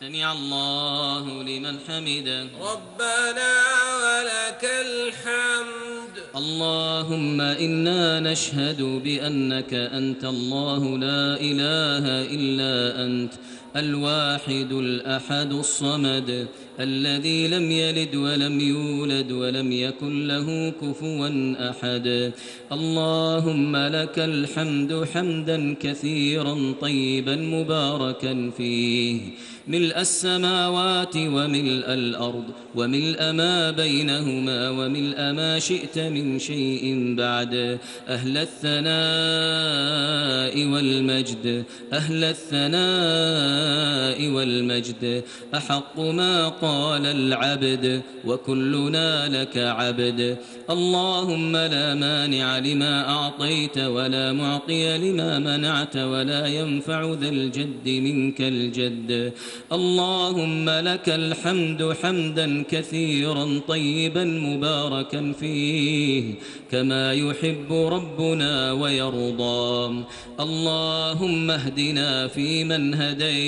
سمع الله لمن حمده. ربنا ولك الحمد. اللهم إنا نشهد بأنك أنت الله لا إله إلا أنت. الواحد الأحد الصمد الذي لم يلد ولم يولد ولم يكن له كفوا أحد. اللهم لك الحمد حمدا كثيرا طيبا مباركا فيه. ملء السماوات وملء الأرض وملء ما بينهما وملء ما شئت من شيء بعد. أهل الثناء والمجد أهل الثناء والمجد أحق ما قال العبد وكلنا لك عبد. اللهم لا مانع لما أعطيت ولا معطي لما منعت ولا ينفع ذا الجد منك الجد. اللهم لك الحمد حمدا كثيرا طيبا مباركا فيه كما يحب ربنا ويرضى. اللهم اهدنا فيمن هديت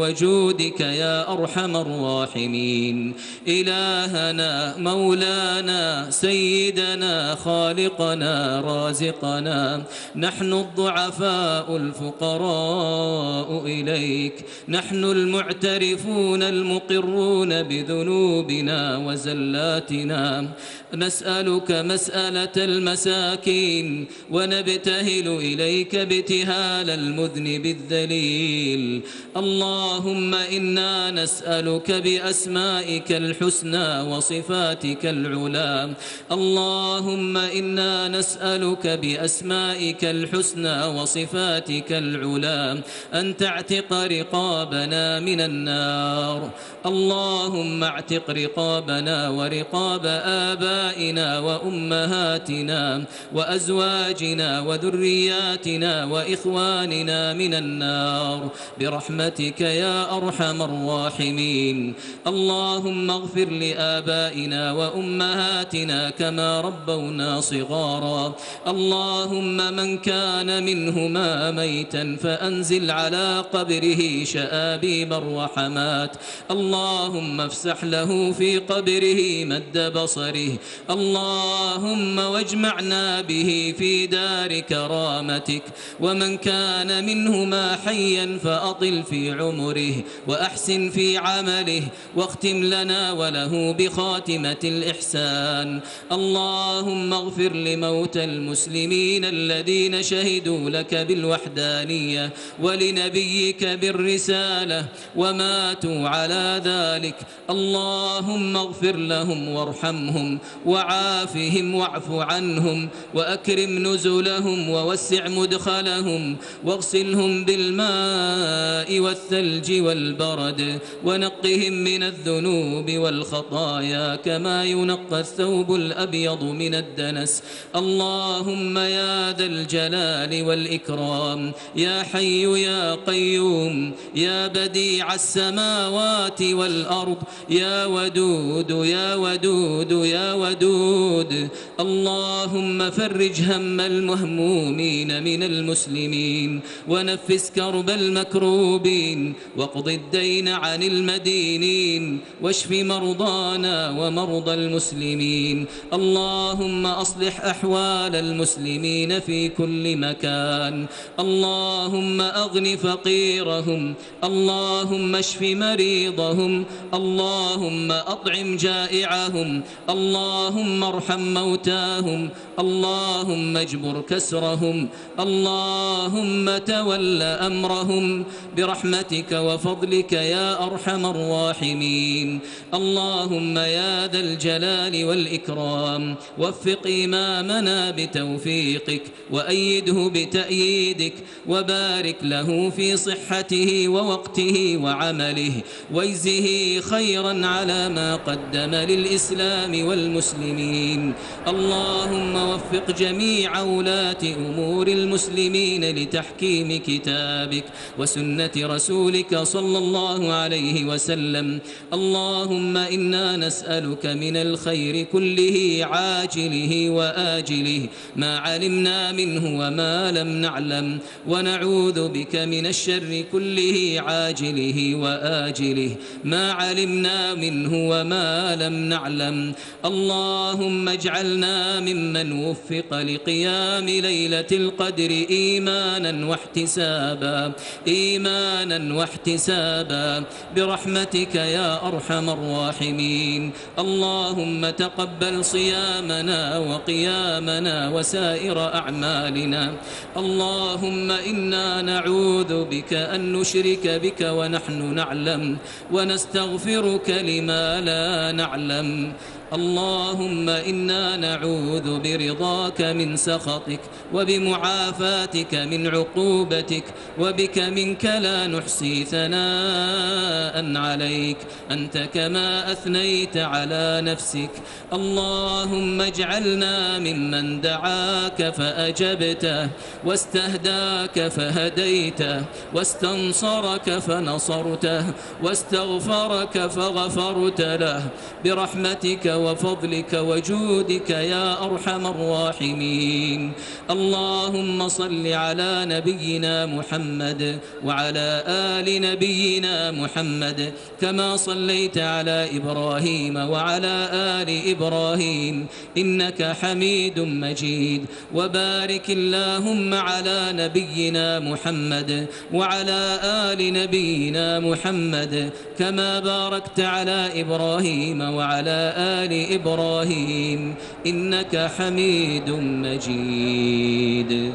وجودك يا أرحم الراحمين. إلهنا مولانا سيدنا خالقنا رازقنا. نحن الضعفاء الفقراء إليك. نحن المعترفون المقرون بذنوبنا وزلاتنا. نسألك مسألة المساكين ونبتهل إليك ابتهال المذنب الذليل. اللهم إنا نسألك بأسمائك الحسنى وصفاتك العلى. اللهم إنا نسألك بأسمائك الحسنى وصفاتك العلى. أن تعتق رقابنا من النار. اللهم اعتق رقابنا ورقاب آبائنا وأمهاتنا وأزواجنا وذرياتنا وإخواننا من النار. برحمتك يا أرحم الراحمين. اللهم اغفر لآبائنا وأمهاتنا كما ربونا صغارا. اللهم من كان منهما ميتا فأنزل على قبره شآبيب الرحمات. اللهم افسح له في قبره مد بصره. اللهم واجمعنا به في دار كرامتك. ومن كان منهما حيا فأطل في عمره وأحسن في عمله واختم لنا وله بخاتمة الإحسان. اللهم اغفر لموتى المسلمين الذين شهدوا لك بالوحدانية ولنبيك بالرسالة وماتوا على ذلك. اللهم اغفر لهم وارحمهم وعافهم واعف عنهم وأكرم نزلهم ووسع مدخلهم واغسلهم بالماء والثلج والبرد ونقهم من الذنوب والخطايا كما ينقى الثوب الأبيض من الدنس. اللهم يا ذا الجلال والإكرام يا حي يا قيوم يا بديع السماوات والأرض يا ودود يا ودود يا ودود اللهم فرج هم المهمومين من المسلمين ونفس كرب المكروبين واقض الدين عن المدينين واشف مرضانا ومرضى المسلمين اللهم أصلح أحوال المسلمين في كل مكان اللهم أغن فقيرهم اللهم اشف مريضهم اللهم أطعم جائعهم اللهم ارحم موتاهم اللهم اجبر كسرهم اللهم تول أمرهم برحمتك وفضلك يا أرحم الراحمين. اللهم يا ذا الجلال والإكرام وفق إمامنا بتوفيقك وأيده بتأييدك وبارك له في صحته ووقته وعمله واجزه خيرا على ما قدم للإسلام والمسلمين. اللهم وفق جميع ولاة أمور المسلمين لتحكيم كتابك وسنة رسولك صلى الله عليه وسلم. اللهم إنا نسألك من الخير كله عاجله وآجله ما علمنا منه وما لم نعلم. ونعوذ بك من الشر كله عاجله وآجله ما علمنا منه وما لم نعلم. اللهم اجعلنا ممن وفق لقيام ليلة القدر إيمانا واحتسابا إيمانا واحتسابا. برحمتك يا أرحم الراحمين. اللهم تقبل صيامنا وقيامنا وسائر أعمالنا. اللهم إنا نعوذ بك أن نشرك بك ونحن نعلم. ونستغفرك لما لا نعلم. اللهم إنا نعوذ برضاك من سخطك وبمعافاتك من عقوبتك وبك منك لا نحصي ثناء عليك. أنت كما أثنيت على نفسك. اللهم اجعلنا ممن دعاك فأجبته واستهداك فهديته واستنصرك فنصرته واستغفرك فغفرت له. برحمتك وفضلك وجودك يا أرحم الراحمين. اللهم صل على نبينا محمد وعلى آل نبينا محمد كما صليت على إبراهيم وعلى آل إبراهيم. إنك حميد مجيد. وبارك اللهم على نبينا محمد وعلى آل نبينا محمد كما باركت على إبراهيم وعلى آل إبراهيم إنك حميد مجيد.